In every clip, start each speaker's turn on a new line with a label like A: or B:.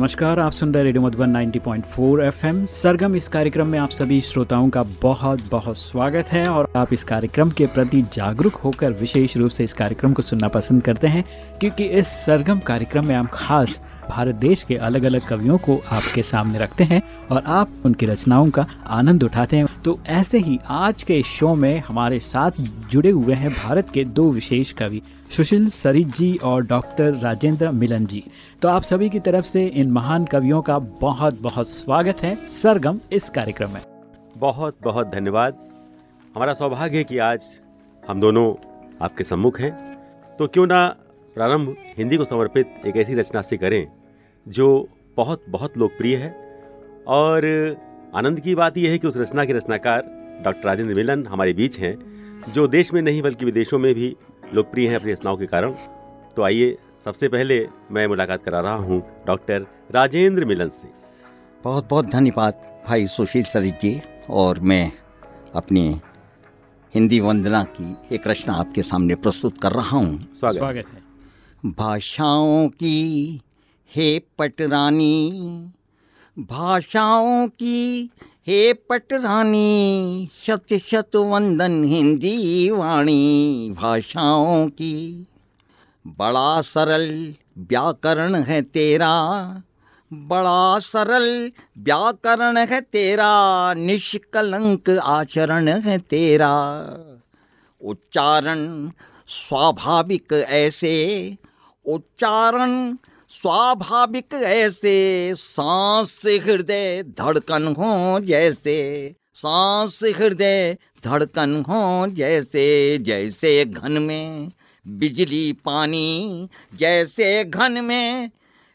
A: नमस्कार, आप सुन रहे रेडियो मधुबन 90.4 एफएम। सरगम, इस कार्यक्रम में आप सभी श्रोताओं का बहुत बहुत स्वागत है और आप इस कार्यक्रम के प्रति जागरूक होकर विशेष रूप से इस कार्यक्रम को सुनना पसंद करते हैं, क्योंकि इस सरगम कार्यक्रम में हम खास भारत देश के अलग अलग कवियों को आपके सामने रखते हैं और आप उनकी रचनाओं का आनंद उठाते हैं। तो ऐसे ही आज के शो में हमारे साथ जुड़े हुए हैं भारत के दो विशेष कवि, सुशील सरित जी और डॉक्टर राजेंद्र मिलन जी। तो आप सभी की तरफ़ से इन महान कवियों का बहुत बहुत स्वागत है। सरगम इस कार्यक्रम में।
B: बहुत बहुत धन्यवाद। हमारा सौभाग्य है कि आज हम दोनों आपके सम्मुख हैं। तो क्यों ना प्रारंभ हिंदी को समर्पित एक ऐसी रचना से करें, जो बहुत बहुत लोकप्रिय है। और आनंद की बात यह है कि उस रचना के रचनाकार डॉक्टर राजेंद्र मिलन हमारे बीच हैं जो देश में नहीं बल्कि विदेशों में भी लोकप्रिय हैं अपनी रचनाओं के कारण। तो आइए सबसे पहले मैं मुलाकात करा रहा हूँ डॉक्टर राजेंद्र मिलन से।
C: बहुत बहुत धन्यवाद भाई सुशील सरित जी और मैं अपनी हिंदी वंदना की एक रचना आपके सामने प्रस्तुत कर रहा हूँ।
A: स्वागत, स्वागत है।
C: भाषाओं की हे पटरानी भाषाओं की, हे पटरानी शत शत वंदन हिंदी वाणी, भाषाओं की। बड़ा सरल व्याकरण है तेरा, बड़ा सरल व्याकरण है तेरा, निष्कलंक आचरण है तेरा। उच्चारण स्वाभाविक ऐसे, उच्चारण स्वाभाविक ऐसे सांस हृदय धड़कन हो जैसे, सांस हृदय धड़कन हो जैसे जैसे घन में बिजली पानी, जैसे घन में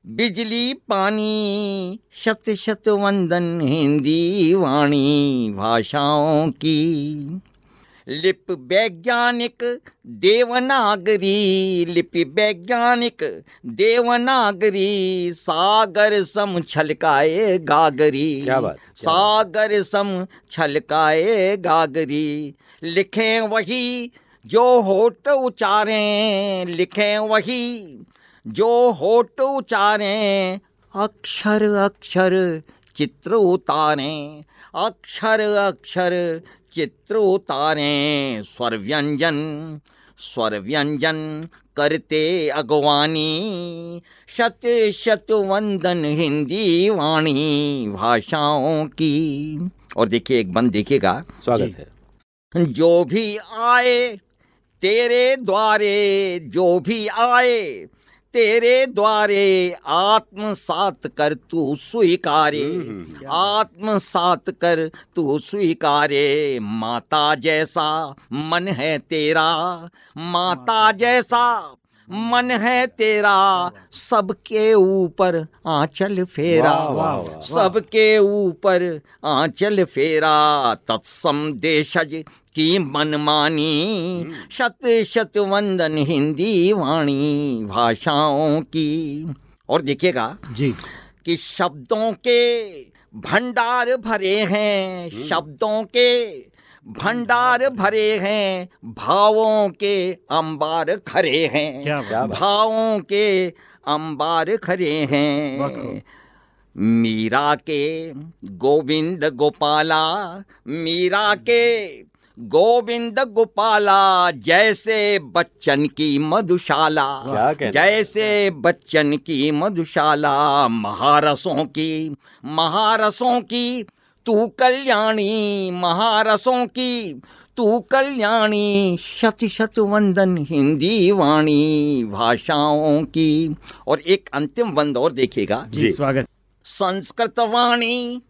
C: बिजली पानी। शत शत वंदन हिंदी वाणी भाषाओं की। लिप वैज्ञानिक देवनागरी लिपि वैज्ञानिक देवनागरी सागर सम छलकाए गागरी।
B: क्या बात क्या
C: सागर सम छलकाए गागरी। लिखें वही जो होट उचारें लिखें वही जो होट उचारें। अक्षर अक्षर चित्र उतारें अक्षर अक्षर चित्र उतारें स्वर व्यंजन स्वर व्यंजन करते अगवानी शत शत वंदन हिंदी वाणी भाषाओं की। और देखिए एक बंद देखिएगा।
B: स्वागत है।
C: जो भी आए तेरे द्वारे जो भी आए तेरे द्वारे आत्मसात कर तू स्वीकारे। आत्मसात कर तू स्वीकारे। माता जैसा मन है तेरा माता जैसा मन है तेरा सबके ऊपर आंचल फेरा। सबके ऊपर आंचल फेरा। तत्सम देशज की मनमानी शत शत वंदन हिंदी वाणी भाषाओं की। और देखिएगा
A: जी।
C: कि शब्दों के भंडार भरे हैं शब्दों के भंडार भरे हैं भावों के अंबार खरे हैं। भावों के अंबार खरे हैं। मीरा के गोविंद गोपाला मीरा के गोविंद गोपाला जैसे बच्चन की मधुशाला जैसे बच्चन की मधुशाला महारसों की महारसों की तू कल्याणी महारसों की तू कल्याणी शत शत वंदन हिंदी वाणी भाषाओं की। और एक अंतिम वंद और देखिएगा।
A: जी स्वागत।
C: संस्कृत वाणी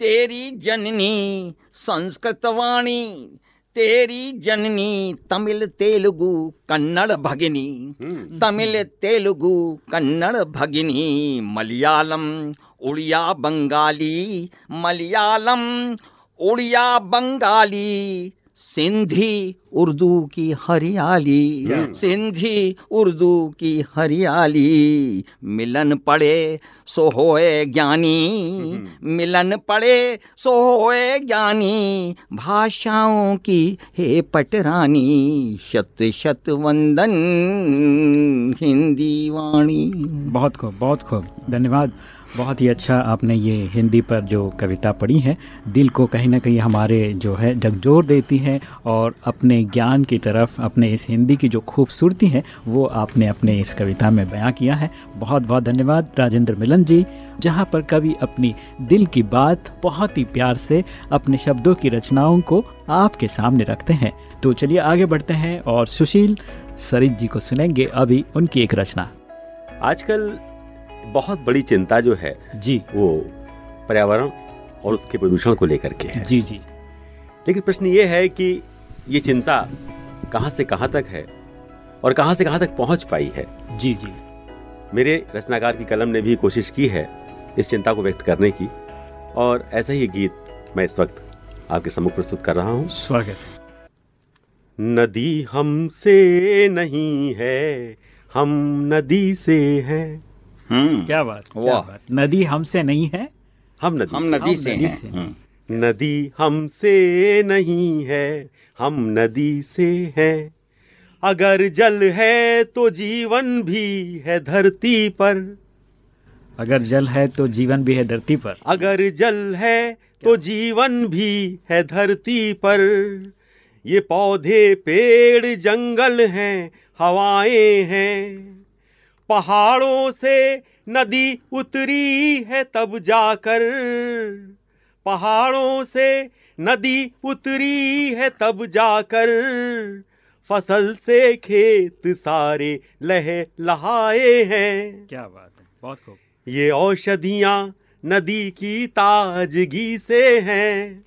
C: तेरी जननी संस्कृत वाणी तेरी जननी तमिल तेलुगु कन्नड़ भगिनी। तमिल तेलुगु कन्नड़ भगिनी मलयालम उड़िया बंगाली मलयालम उड़िया बंगाली सिंधी उर्दू की हरियाली सिंधी उर्दू की हरियाली। मिलन पड़े सो होए ज्ञानी। मिलन पड़े सो होए ज्ञानी। भाषाओं की हे पटरानी। शत शत वंदन हिंदी वाणी।
A: बहुत खूब बहुत खूब। धन्यवाद। बहुत ही अच्छा आपने ये हिंदी पर जो कविता पढ़ी है, दिल को कहीं ना कहीं हमारे जो है झकझोर देती है और अपने ज्ञान की तरफ़, अपने इस हिंदी की जो खूबसूरती है, वो आपने अपने इस कविता में बयां किया है। बहुत बहुत धन्यवाद, राजेंद्र मिलन जी, जहाँ पर कवि अपनी दिल की बात बहुत ही प्यार से अपने शब्दों की रचनाओं को आपके सामने रखते हैं। तो चलिए आगे बढ़ते हैं और सुशील सरित जी को सुनेंगे अभी उनकी एक रचना।
B: आजकल बहुत बड़ी चिंता जो है
A: जी।
B: वो पर्यावरण और उसके प्रदूषण को लेकर के है।
A: जी जी।
B: लेकिन प्रश्न ये है कि ये चिंता कहाँ से कहाँ तक है और कहाँ से कहाँ तक पहुँच पाई है?
A: जी जी।
B: मेरे रचनाकार की कलम ने भी कोशिश की है इस चिंता को व्यक्त करने की और ऐसा ही गीत मैं इस वक्त आपके सम्मुख प्रस्तुत कर रहा हूँ।
A: स्वागत है।
B: नदी हमसे नहीं है हम नदी से हैं।
A: क्या बात क्या
C: वाह।
A: बात। नदी हमसे नहीं है।
B: हम नदी
C: हम नदी से
A: नदी
C: हैं।
A: से।
C: हम्म।
B: नदी हमसे नहीं है हम नदी से हैं। अगर जल है तो जीवन भी है धरती पर।
A: अगर जल है तो जीवन भी है धरती पर।
B: अगर जल है तो जीवन भी है धरती पर। ये पौधे पेड़ जंगल हैं हवाएँ हैं। पहाड़ों से नदी उतरी है तब जाकर। पहाड़ों से नदी उतरी है तब जाकर। फ़सल से खेत सारे लह लहाए हैं।
A: क्या बात है बहुत खूब।
B: ये औषधियाँ नदी की ताजगी से हैं।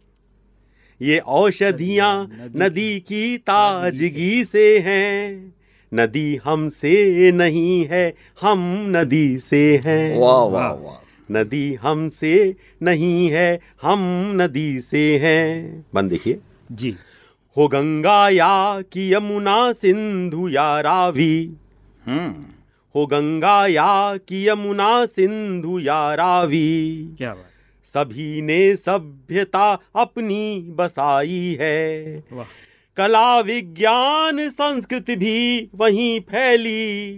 B: ये औषधियाँ नदी की ताजगी से हैं। नदी हमसे नहीं है हम नदी से हैं।
C: वाह वाह वाह।
B: नदी हमसे नहीं है हम नदी से हैं। बंद देखिए।
A: जी।
B: हो गंगा या कि यमुना सिंधु या रावी।
C: हम्म।
B: हो गंगा या कि यमुना सिंधु या रावी।
A: क्या बात।
B: सभी ने सभ्यता अपनी बसाई है।
A: वाह।
B: कला विज्ञान संस्कृति भी वहीं फैली।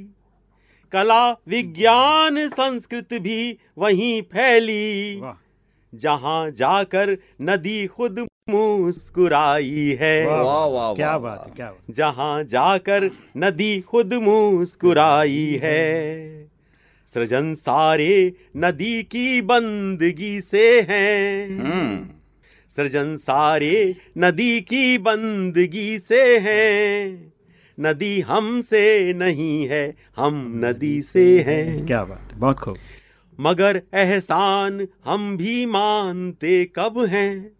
B: कला विज्ञान संस्कृति भी वहीं फैली। जहाँ जाकर नदी खुद मुस्कुराई है।
A: वाह,
C: वाह,
A: क्या बात है क्या बात
B: जहाँ जाकर नदी खुद मुस्कुराई है। सृजन सारे नदी की बंदगी से हैं।
C: हम्म।
B: सृजन सारे नदी की बंदगी से हैं। नदी हमसे नहीं है हम नदी से हैं।
A: क्या बात है बहुत खूब।
B: मगर एहसान हम भी मानते कब हैं।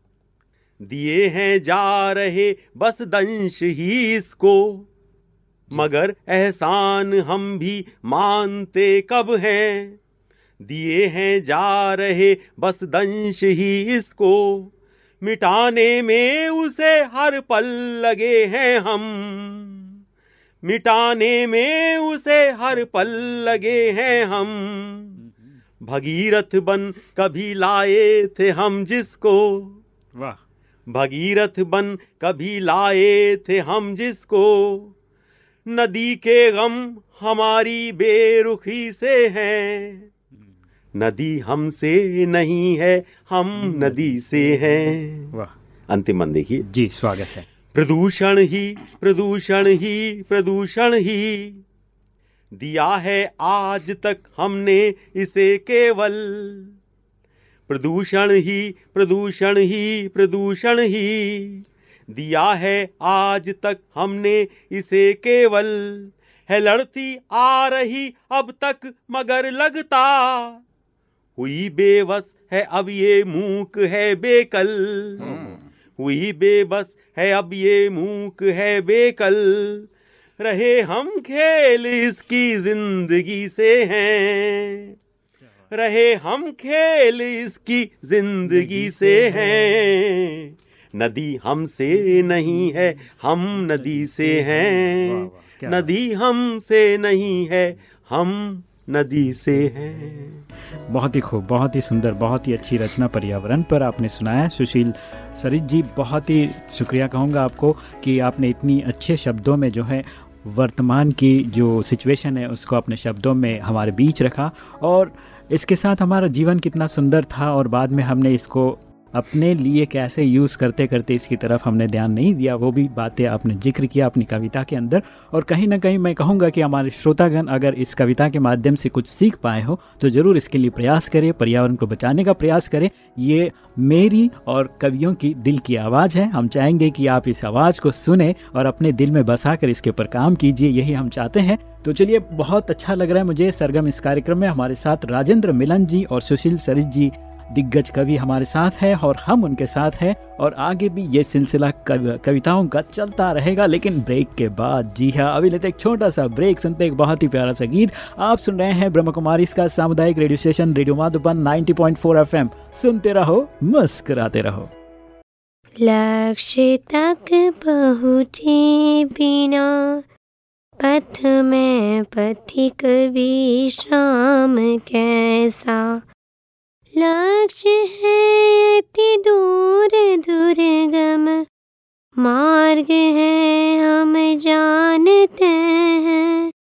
B: दिए हैं जा रहे बस दंश ही इसको। मगर एहसान हम भी मानते कब हैं। दिए हैं जा रहे बस दंश ही इसको। मिटाने में उसे हर पल लगे हैं हम। मिटाने में उसे हर पल लगे हैं हम। भगीरथ बन कभी लाए थे हम जिसको।
A: वाह।
B: भगीरथ बन कभी लाए थे हम जिसको। नदी के गम हमारी बेरुखी से हैं। नदी हमसे नहीं है हम नदी से हैं।
A: वाह।
B: अंतिम मन देखिए।
A: जी स्वागत है।
B: प्रदूषण ही प्रदूषण ही प्रदूषण ही। दिया है आज तक हमने इसे केवल। प्रदूषण ही प्रदूषण ही प्रदूषण ही। दिया है आज तक हमने इसे केवल। है लड़ती आ रही अब तक मगर लगता। हुई बेबस है अब ये मूक है बेकल। हुई बेबस है अब ये मूक है बेकल। रहे हम खेल इसकी ज़िंदगी से हैं। रहे हम खेल इसकी ज़िंदगी से हैं। नदी हमसे नहीं है हम नदी से हैं। नदी हमसे नहीं है हम नदी से हैं।
A: बहुत ही खूब, बहुत ही सुंदर, बहुत ही अच्छी रचना पर्यावरण पर आपने सुनाया सुशील सरित जी, बहुत ही शुक्रिया कहूँगा आपको कि आपने इतनी अच्छे शब्दों में जो है वर्तमान की जो सिचुएशन है, उसको अपने शब्दों में हमारे बीच रखा। और इसके साथ हमारा जीवन कितना सुंदर था और बाद में हमने इसको अपने लिए कैसे यूज़ करते करते इसकी तरफ़ हमने ध्यान नहीं दिया, वो भी बातें आपने ज़िक्र किया अपनी कविता के अंदर। और कहीं ना कहीं मैं कहूँगा कि हमारे श्रोतागण अगर इस कविता के माध्यम से कुछ सीख पाए हो तो ज़रूर इसके लिए प्रयास करें, पर्यावरण को बचाने का प्रयास करें। ये मेरी और कवियों की दिल की आवाज़ है। हम चाहेंगे कि आप इस आवाज़ को सुने और अपने दिल में बसा कर इसके ऊपर काम कीजिए, यही हम चाहते हैं। तो चलिए, बहुत अच्छा लग रहा है मुझे सरगम इस कार्यक्रम में। हमारे साथ राजेंद्र मिलन जी और सुशील सरित जी दिग्गज कवि हमारे साथ है और हम उनके साथ हैं और आगे भी ये सिलसिला कविताओं का चलता रहेगा, लेकिन ब्रेक के बाद, जी हाँ अभी लेते एक छोटा सा ब्रेक, सुनते एक बहुत ही प्यारा सा गीत। आप सुन रहे हैं ब्रह्म कुमारी इसका सामुदायिक radio station, radio Madhuban 90.4 FM. सुनते रहो, मुस्कुराते रहो।
D: लक्ष्य तक पहुँचे बिना, पथ में पथिक विश्राम कैसा? लक्ष्य है अति दूर दुर्गम मार्ग है हम जानते हैं।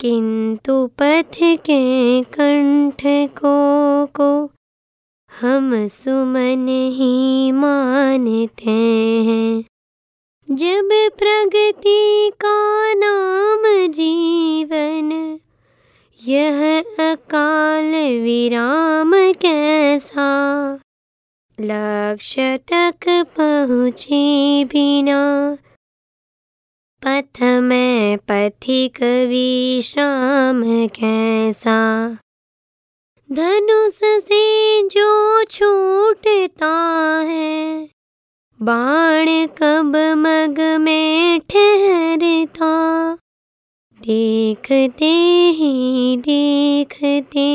D: किंतु पथ के कंठ को को हम सुमन ही मानते हैं। जब प्रगति का नाम जीवन यह अकाल विराम कैसा? लक्ष्य तक पहुँचे बिना। पथ में पथिक विश्राम कैसा? धनुष से जो छूटता है, बाण कब मग में ठहरता? देखते ही, देखते।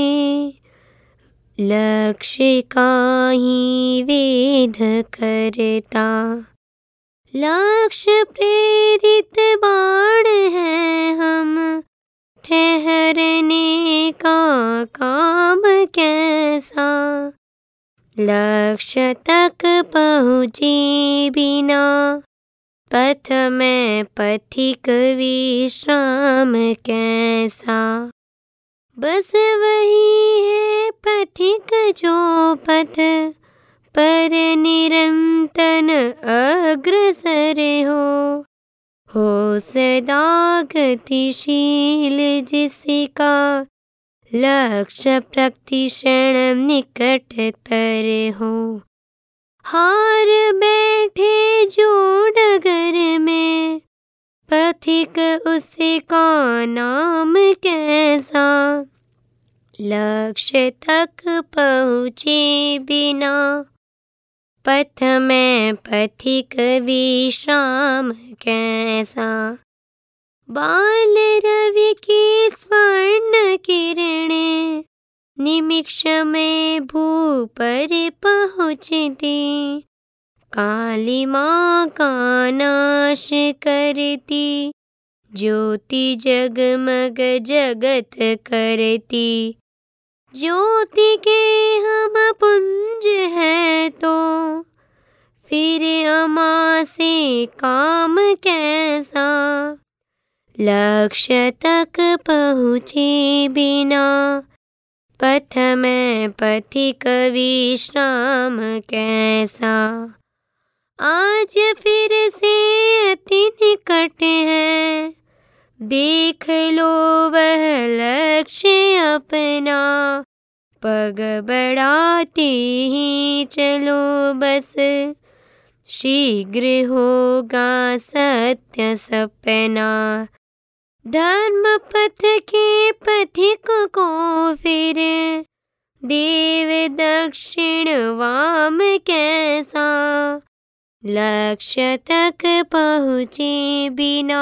D: लक्ष्य का ही वेद करता। लक्ष्य प्रेरित बाण है हम, ठहरने का काम कैसा? लक्ष्य तक पहुँचे बिना पथ में पथिक विश्राम कैसा? बस वही है पथिक जो पथ पर निरंतन अग्रसर हो। हो सदा गतिशील जिसका लक्ष्य प्रतिक्षण निकटतर हो। हार बैठे जो डगर में, पथिक उसका नाम कैसा? लक्ष्य तक पहुँचे बिना, पथ में पथिक विश्राम कैसा? बाल रवि की स्वर्ण किरणें निमिक्ष में भू पर पहुँचती। काली माँ का नाश करती। ज्योति जगमग जगत करती। ज्योति के हम पुंज है तो फिर अमा से काम कैसा? लक्ष्य तक पहुँचे बिना पथ में पथिक विश्राम कैसा? आज फिर से अति निकट है। देख लो वह लक्ष्य अपना। पग बढ़ाते ही चलो बस। शीघ्र होगा सत्य सपना। धर्म पथ के पथिक को फिर, देव दक्षिण वाम कैसा? लक्ष्य तक पहुँचे बिना,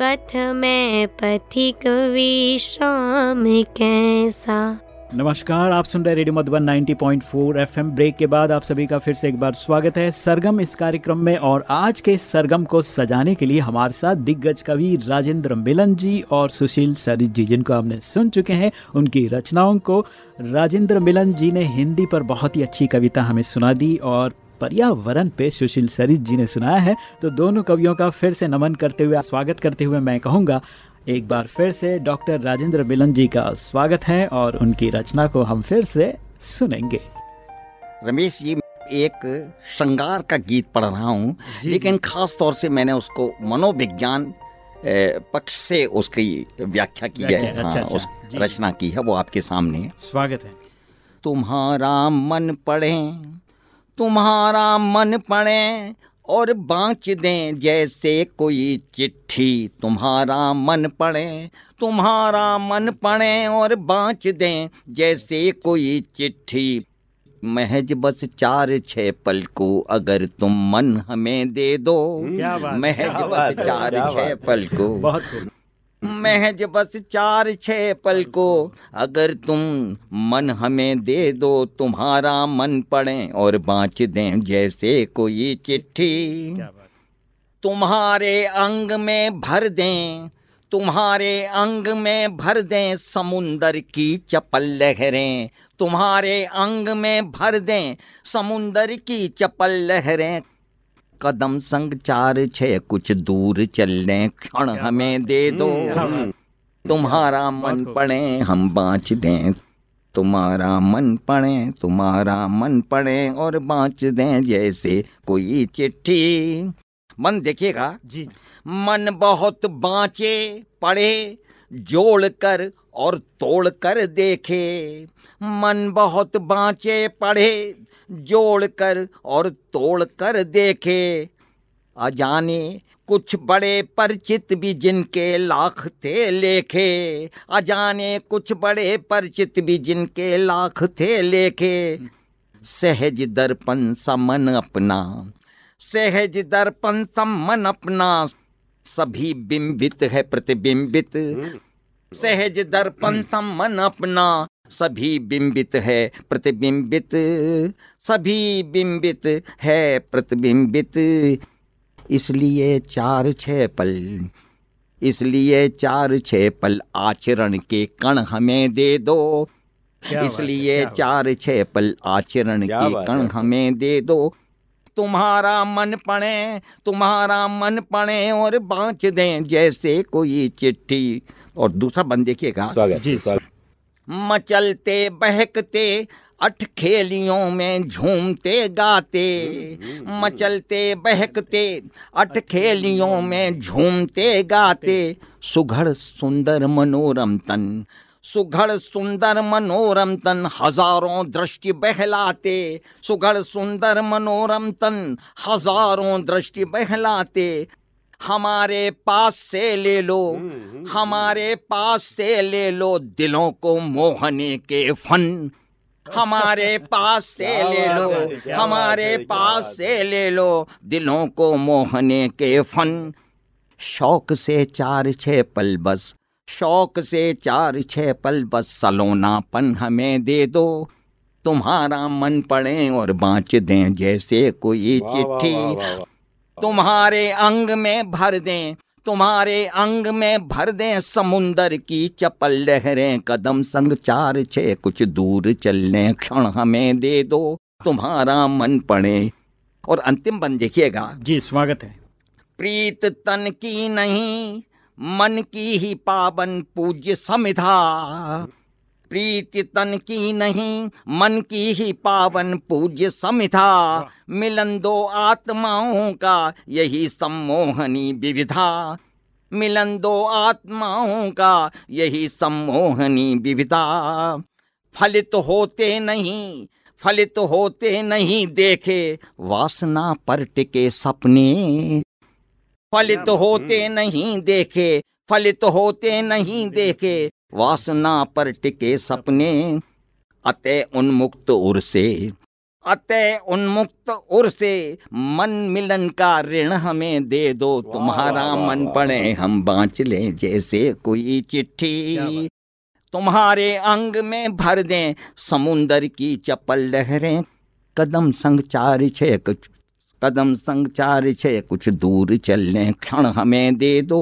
D: पथ में पथिक विश्राम कैसा?
A: नमस्कार, आप सुन रहे रेडियो मधुबन 90.4 एफएम। ब्रेक के बाद आप सभी का फिर से एक बार स्वागत है सरगम इस कार्यक्रम में और आज के सरगम को सजाने के लिए हमारे साथ दिग्गज कवि राजेंद्र मिलन जी और सुशील सरित जी, जिनको हमने सुन चुके हैं, उनकी रचनाओं को राजेंद्र मिलन जी ने हिंदी पर बहुत ही अच्छी कविता हमें सुना दी और पर्यावरण पे सुशील सरित जी ने सुनाया है। तो दोनों कवियों का फिर से नमन करते हुए, स्वागत करते हुए मैं कहूँगा एक बार फिर से डॉक्टर राजेंद्र मिलन जी का स्वागत है और उनकी रचना को हम फिर से सुनेंगे।
C: रमेश जी एक श्रृंगार का गीत पढ़ रहा हूँ लेकिन खास तौर से मैंने उसको मनोविज्ञान पक्ष से उसकी व्याख्या की है।
A: व्याख्या,
C: हाँ,
A: अच्छा, अच्छा,
C: उस रचना की है वो आपके सामने है।
A: स्वागत है।
C: तुम्हारा मन पढ़े तुम्हारा मन पड़े और बाँच दें जैसे कोई चिट्ठी। तुम्हारा मन पड़े तुम्हारा मन पड़े और बाँच दें जैसे कोई चिट्ठी। महज बस चार छः पल को अगर तुम मन हमें दे दो।
A: क्या बात
C: महज बस चार छ पल को।
A: बहुत
C: महज बस चार छः पल को। अगर तुम मन हमें दे दो तुम्हारा मन पड़े और बाँच दें जैसे कोई चिट्ठी। तुम्हारे अंग में भर दें तुम्हारे अंग में भर दें समुंदर की चपल लहरें। तुम्हारे अंग में भर दें समुंदर की चपल लहरें। कदम संग चार छः कुछ दूर चलने क्षण हमें दे दो। तुम्हारा मन पड़े हम बाँच दें। तुम्हारा मन पड़े तुम्हारा मन पड़े और बाँच दें जैसे कोई चिट्ठी। मन देखिएगा।
A: जी।
C: मन बहुत बाँचे पढ़े जोड़ कर और तोड़ कर देखे। मन बहुत बाँचे पढ़े जोड़ कर और तोड़ कर देखे। अजाने कुछ बड़े परिचित भी जिनके लाख थे लेखे। अजाने कुछ बड़े परिचित भी जिनके लाख थे लेखे। सहज दर्पण समन अपना सहज दर्पण समन अपना सभी बिंबित है प्रतिबिंबित। सहज दर्पण समन अपना सभी बिंबित है प्रतिबिंबित सभी बिंबित है प्रतिबिंबित। इसलिए चार छः पल इसलिए चार छः पल आचरण के कण हमें दे दो। इसलिए चार छः पल आचरण के कण हमें दे दो। तुम्हारा मन पड़े तुम्हारा मन पड़े और बाँच दें जैसे कोई चिट्ठी। और दूसरा बंद देखिएगा।
A: जी,
C: मचलते, बहकते, अठ खेलियों में झूमते गाते। मचलते, बहकते, अठ खेलियों में झूमते गाते। सुघड़ सुंदर मनोरम तन, सुघड़ सुंदर मनोरम तन हज़ारों दृष्टि बहलाते। सुघड़ सुंदर मनोरम तन हज़ारों दृष्टि बहलाते। हमारे पास से ले लो। हमारे पास से ले लो दिलों को मोहने के फन। हमारे पास से ले लो। हमारे पास से ले लो दिलों को मोहने के फन। शौक से चार छः पल बस। शौक से चार छः पल बस। सलोनापन हमें दे दो। तुम्हारा मन पड़े और बाँच दें जैसे कोई चिट्ठी। तुम्हारे अंग में भर दें तुम्हारे अंग में भर दें समुंदर की चपल लहरें कदम संग चार छः कुछ दूर चलने क्षण हमें दे दो तुम्हारा मन पड़े। और अंतिम बन देखिएगा।
A: जी स्वागत है।
C: प्रीत तन की नहीं मन की ही पावन पूज्य समिधा। प्रीति तन की नहीं मन की ही पावन पूज्य समिधा। मिलन दो आत्माओं का यही सम्मोहनी विविधा। मिलन दो आत्माओं का यही सम्मोहनी विविधा। फलित होते नहीं फलित होते नहीं देखे वासना पर टिके सपने। फलित होते नहीं देखे फलित होते नहीं देखे वासना पर टिके सपने अतः उन्मुक्त उर से अतः उन्मुक्त उर से मन मिलन का ऋण हमें दे दो। तुम्हारा मन पड़े हम बाँच लें जैसे कोई चिट्ठी। तुम्हारे अंग में भर दें समुंदर की चपल लहरें। कदम संग चार छः कुछ कदम संग चार छः कुछ दूर चलने क्षण हमें दे दो।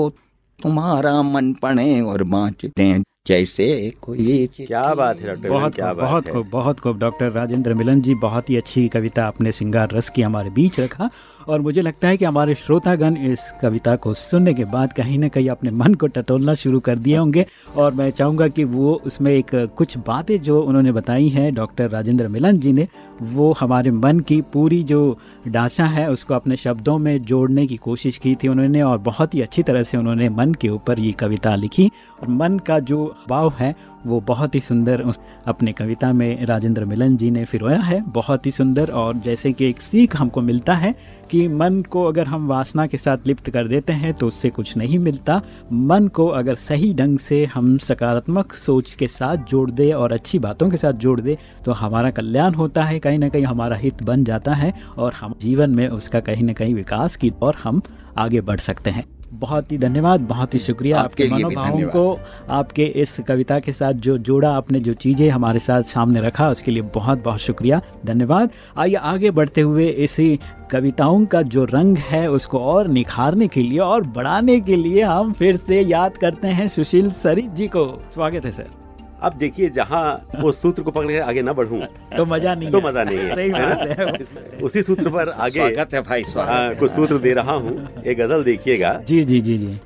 C: तुम्हारा मन पड़े और बाँच दें। जैसे कोई
B: क्या बात है डॉक्टर
A: बहुत
B: क्या बात
A: बहुत खूब बहुत खूब डॉक्टर राजेंद्र मिलन जी बहुत ही अच्छी कविता आपने श्रृंगार रस की हमारे बीच रखा। और मुझे लगता है कि हमारे श्रोतागण इस कविता को सुनने के बाद कहीं ना कहीं अपने मन को टटोलना शुरू कर दिए होंगे। और मैं चाहूँगा कि वो उसमें एक कुछ बातें जो उन्होंने बताई हैं, डॉक्टर राजेंद्र मिलन जी ने, वो हमारे मन की पूरी जो ढांचा है, उसको अपने शब्दों में जोड़ने की कोशिश की थी उन्होंने और बहुत ही अच्छी तरह से उन्होंने मन के ऊपर ये कविता लिखी। और मन का जो भाव है वो बहुत ही सुंदर उस अपने कविता में राजेंद्र मिलन जी ने फिरोया है, बहुत ही सुंदर और जैसे कि एक सीख हमको मिलता है कि मन को अगर हम वासना के साथ लिप्त कर देते हैं तो उससे कुछ नहीं मिलता। मन को अगर सही ढंग से हम सकारात्मक सोच के साथ जोड़ दे और अच्छी बातों के साथ जोड़ दे तो हमारा कल्याण होता है, कहीं ना कहीं हमारा हित बन जाता है और हम जीवन में उसका कहीं ना कहीं विकास की और हम आगे बढ़ सकते हैं। बहुत ही धन्यवाद बहुत ही शुक्रिया
C: आपके
A: मनोभावों को आपके इस कविता के साथ जो जोड़ा आपने जो चीज़ें हमारे साथ सामने रखा उसके लिए बहुत बहुत शुक्रिया धन्यवाद। आइए आगे बढ़ते हुए इसी कविताओं का जो रंग है उसको और निखारने के लिए और बढ़ाने के लिए हम फिर से याद करते हैं सुशील सरित जी को। स्वागत है सर।
B: अब देखिए जहाँ वो सूत्र को पकड़ के आगे ना बढ़ूं
A: तो मज़ा नहीं
B: तो मज़ा नहीं है है?
A: है
B: उसी सूत्र पर आगे
C: स्वागत है भाई स्वागत
B: हाँ। कुछ सूत्र दे रहा हूँ एक गज़ल देखिएगा
A: जी जी जी जी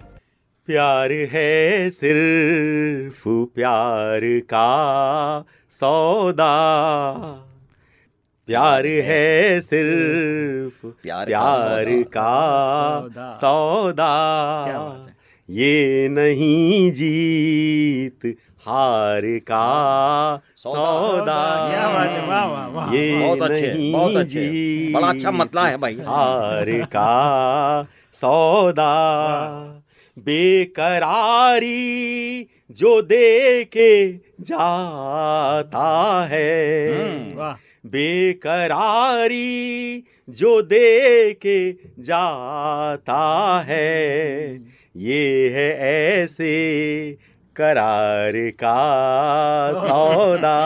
B: प्यार है सिर्फ़ प्यार का सौदा प्यार है सिर्फ़
C: प्यार का
B: प्यार
C: सौदा।
B: का
A: सौदा।
B: सौदा
A: क्या बात है
B: ये नहीं जीत हार का
C: सौदा।
B: सौदा।
A: क्या बात वाह वाह वाह
B: ये
C: बहुत अच्छे बहुत अच्छे। बड़ा अच्छा मतला है भाई।
B: हार का सौदा। बेकरारी जो दे के जाता है।
C: हम्म।
B: बेकरारी जो दे के जाता है। ये है ऐसे करार का सौदा।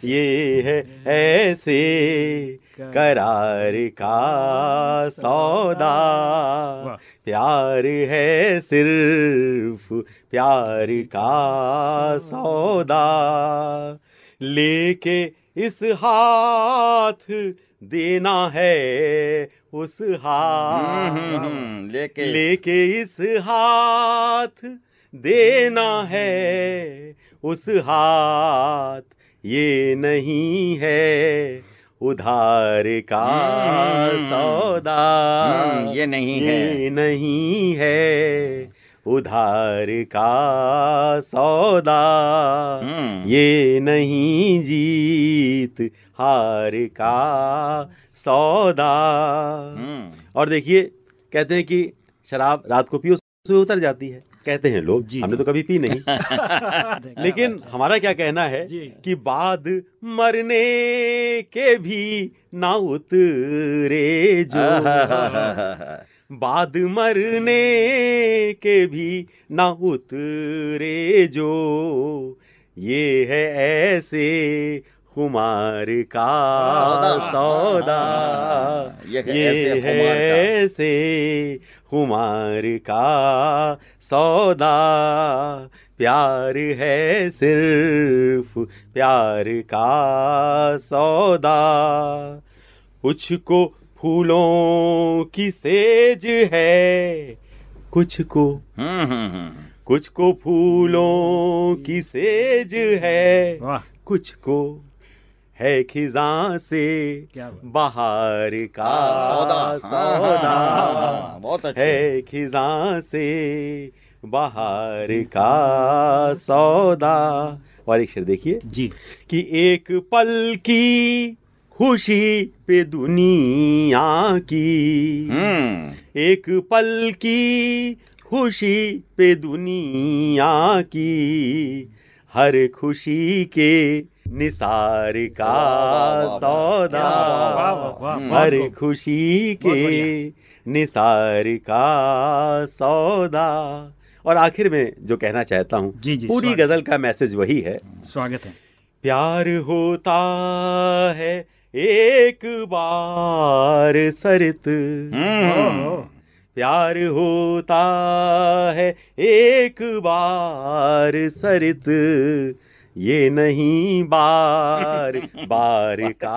B: ये है ऐसे करार का सौदा। प्यार है सिर्फ़ प्यार का सौदा। लेके इस हाथ देना है उस
C: हम्म,
B: हाथ।
C: हम्म, हम्म, लेके।
B: लेके इस हाथ देना है उस हाथ। ये नहीं है उधार का
C: हम्म।
B: सौदा
C: हम्म, ये नहीं है।
B: ये नहीं है उधार का सौदा।
C: हम्म,
B: ये नहीं जीत हार का सौदा।
C: हम्म,
B: और देखिए कहते हैं कि शराब रात को पियो सुबह उतर जाती है। कहते हैं लोग
A: जी,
B: हमने तो कभी पी नहीं। लेकिन हमारा क्या कहना है कि बाद मरने के भी ना उतरे जो। बाद मरने के भी ना उतरे जो। ये है ऐसे खुमार का
C: सौदा। ये है
B: ये
C: ऐसे
B: है ऐसे खुमार का सौदा। प्यार है सिर्फ़ प्यार का सौदा। कुछ को फूलों की सेज है। कुछ को
C: हम्म, हम्म, हम्म।
B: कुछ को फूलों की सेज है। कुछ को है खिजा से
A: क्या
B: बाहर का
C: सौदा। हाँ, हाँ,
B: सौदा।
C: हाँ, बहुत अच्छे।
B: है खिजा से बाहर का सौदा। और एक शेर देखिए
A: जी।
B: कि एक पल की खुशी पे दुनिया की।
C: हम्म।
B: एक पल की खुशी पे दुनिया की। हर खुशी के निसार का सौदा। हर खुशी के निसार का सौदा। और आखिर में जो कहना चाहता हूँ पूरी गज़ल का मैसेज वही है।
A: स्वागत है।
B: प्यार होता है एक बार सरित।
C: हम्म।
B: प्यार होता है एक बार सरित। ये नहीं बार बार का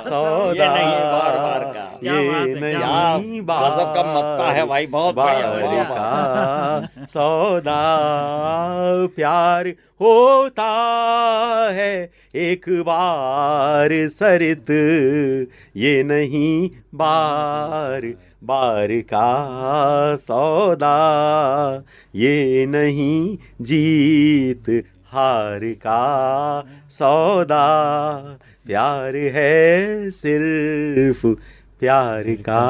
B: सौदा
C: ये नहीं बार बार का।
B: ये
A: है,
B: नहीं बार
C: गजब का मत्ता है भाई, बहुत बढ़िया।
B: का सौदा प्यार होता है एक बार सरित ये नहीं बार बार का सौदा ये नहीं जीत हार का सौदा। प्यार है सिर्फ़ प्यार का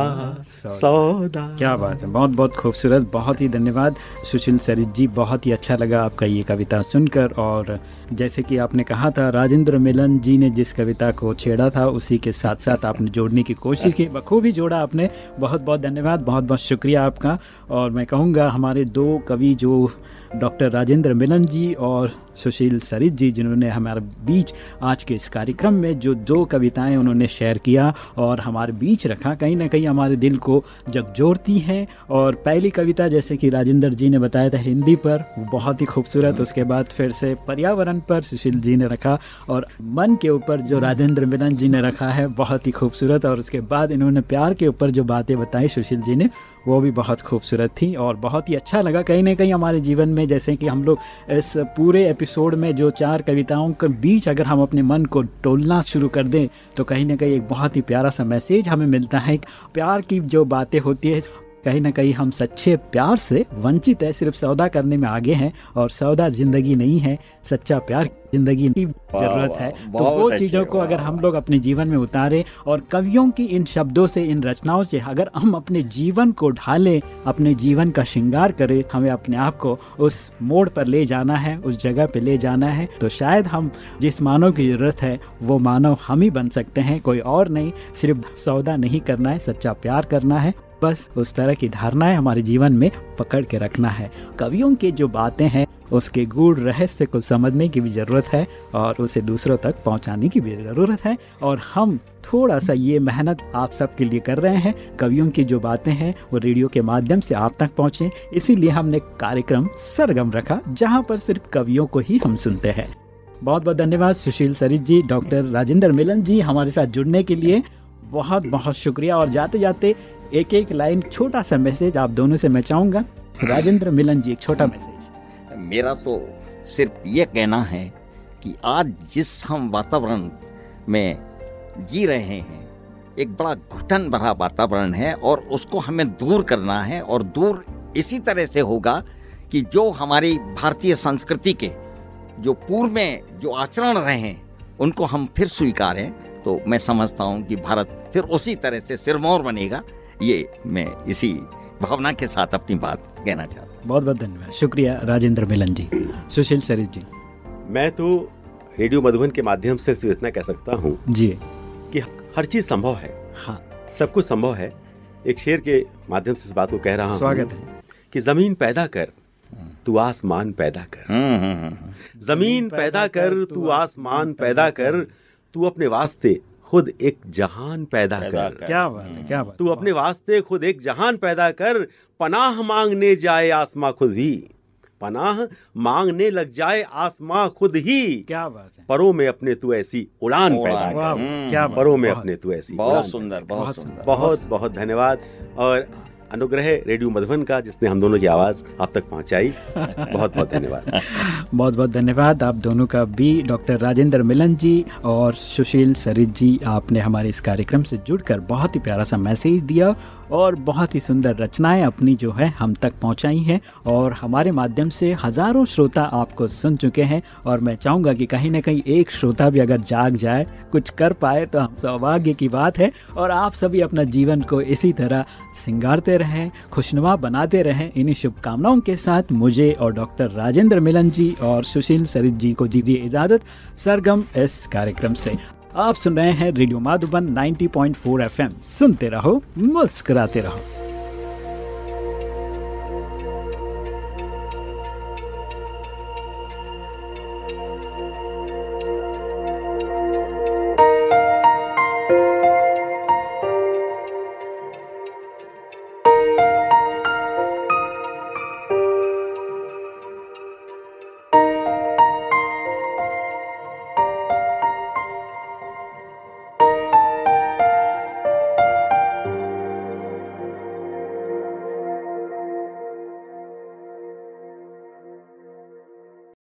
B: सौदा।
A: क्या बात है बहुत बहुत खूबसूरत बहुत ही धन्यवाद। सुशील सरित जी बहुत ही अच्छा लगा आपका ये कविता सुनकर और जैसे कि आपने कहा था राजेंद्र मिलन जी ने जिस कविता को छेड़ा था उसी के साथ साथ आपने जोड़ने की कोशिश की बखूबी जोड़ा आपने। बहुत बहुत धन्यवाद बहुत बहुत शुक्रिया आपका। और मैं कहूँगा हमारे दो कवि जो डॉक्टर राजेंद्र मिलन जी और सुशील सरित जी जिन्होंने हमारे बीच आज के इस कार्यक्रम में जो दो कविताएँ उन्होंने शेयर किया और हमारे बीच रखा कहीं ना कहीं हमारे दिल को झकझोरती हैं। और पहली कविता जैसे कि राजेंद्र जी ने बताया था हिंदी पर वो बहुत ही खूबसूरत उसके बाद फिर से पर्यावरण पर सुशील जी ने रखा और मन के ऊपर जो राजेंद्र मिलन जी ने रखा है बहुत ही खूबसूरत। और उसके बाद इन्होंने प्यार के ऊपर जो बातें बताई सुशील जी ने वो भी बहुत खूबसूरत थी और बहुत ही अच्छा लगा कहीं ना कहीं हमारे जीवन में, जैसे कि हम लोग इस पूरे एपिसोड में जो चार कविताओं के बीच अगर हम अपने मन को टोलना शुरू कर दें तो कहीं ना कहीं एक बहुत ही प्यारा सा मैसेज हमें मिलता है। प्यार की जो बातें होती है कहीं ना कहीं हम सच्चे प्यार से वंचित है सिर्फ़ सौदा करने में आगे हैं और सौदा ज़िंदगी नहीं है सच्चा प्यार ज़िंदगी की ज़रूरत है। तो वो चीज़ों को अगर हम लोग अपने जीवन में उतारें और कवियों की इन शब्दों से इन रचनाओं से अगर हम अपने जीवन को ढालें अपने जीवन का श्रृंगार करें हमें अपने आप को उस मोड़ पर ले जाना है उस जगह पे ले जाना है तो शायद हम जिस मानव की ज़रूरत है वो मानव हम ही बन सकते हैं। कोई और नहीं सिर्फ़ सौदा नहीं करना है सच्चा प्यार करना है। बस उस तरह की धारणाएँ हमारे जीवन में पकड़ के रखना है। कवियों की जो बातें हैं, उसके गूढ़ रहस्य को समझने की भी ज़रूरत है और उसे दूसरों तक पहुँचाने की भी ज़रूरत है। और हम थोड़ा सा ये मेहनत आप सबके लिए कर रहे हैं। कवियों की जो बातें हैं, वो रेडियो के माध्यम से आप तक पहुँचे। इसीलिए हमने कार्यक्रम सरगम रखा, जहाँ पर सिर्फ़ कवियों को ही हम सुनते हैं। बहुत बहुत धन्यवाद सुशील सरित जी, डॉक्टर राजेंद्र मिलन जी हमारे साथ जुड़ने के लिए। बहुत बहुत शुक्रिया और जाते जाते एक एक लाइन, छोटा सा मैसेज आप दोनों से मैं चाहूँगा। राजेंद्र मिलन जी, एक छोटा मैसेज।
C: मेरा तो सिर्फ़ ये कहना है कि आज जिस हम वातावरण में जी रहे हैं, एक बड़ा घुटन भरा वातावरण है और उसको हमें दूर करना है और दूर इसी तरह से होगा कि जो हमारी भारतीय संस्कृति के जो पूर्व में जो आचरण रहे हैं उनको हम फिर स्वीकारें। तो मैं समझता हूँ कि भारत फिर उसी तरह से सिरमौर बनेगा। ये मैं इसी भावना के साथ अपनी बात कहना चाहता हूँ।
A: बहुत बहुत धन्यवाद। शुक्रिया राजेंद्र मिलन जी। सुशील सरित जी।
B: मैं तो रेडियो मधुबन के माध्यम से सिर्फ़ इतना कह सकता हूँ
A: जी।
B: कि हर चीज़ संभव है।
A: हाँ।
B: सब कुछ संभव है। एक शेर के माध्यम से इस बात को कह रहा हूँ
A: स्वागत है।
B: कि ज़मीन पैदा कर तू आसमान पैदा कर।
C: हम्म हम्म हम्म।
B: ज़मीन पैदा कर तू आसमान पैदा कर। तू अपने वास्ते खुद एक जहान पैदा
C: पैदा
B: कर।
C: कर।
A: क्या बात है क्या बात
B: तू अपने वास्ते खुद एक जहान पैदा कर पनाह मांगने जाए आसमां खुद ही। पनाह मांगने लग जाए आसमां खुद ही।
A: क्या बात है।
B: परों में अपने तू ऐसी उड़ान। पैदा कर।
C: हम्म,
A: क्या बात
B: परों में अपने तू ऐसी
C: बहुत सुंदर बहुत
A: बहुत
C: सुंदर।
B: बहुत बहुत धन्यवाद। और अनुग्रह रेडियो मधुबन का जिसने हम दोनों की आवाज़ आप तक पहुंचाई। बहुत बहुत धन्यवाद।
A: बहुत बहुत धन्यवाद। आप दोनों का भी डॉक्टर राजेंद्र मिलन जी और सुशील सरित जी आपने हमारे इस कार्यक्रम से जुड़कर बहुत ही प्यारा सा मैसेज दिया और बहुत ही सुंदर रचनाएँ अपनी जो है हम तक पहुंचाई हैं और हमारे माध्यम से हज़ारों श्रोता आपको सुन चुके हैं और मैं चाहूँगा कि कहीं ना कहीं एक श्रोता भी अगर जाग जाए, कुछ कर पाए तो हम सौभाग्य की बात है और आप सभी अपना जीवन को इसी तरह सिंगारते रहें, खुशनुमा बनाते रहें। इन्हीं शुभकामनाओं के साथ मुझे और डॉक्टर राजेंद्र मिलन जी और सुशील सरित जी को दीजिए इजाज़त। सरगम इस कार्यक्रम से। आप सुन रहे हैं रेडियो माधुबन 90.4 एफएम। सुनते रहो मुस्कुराते रहो।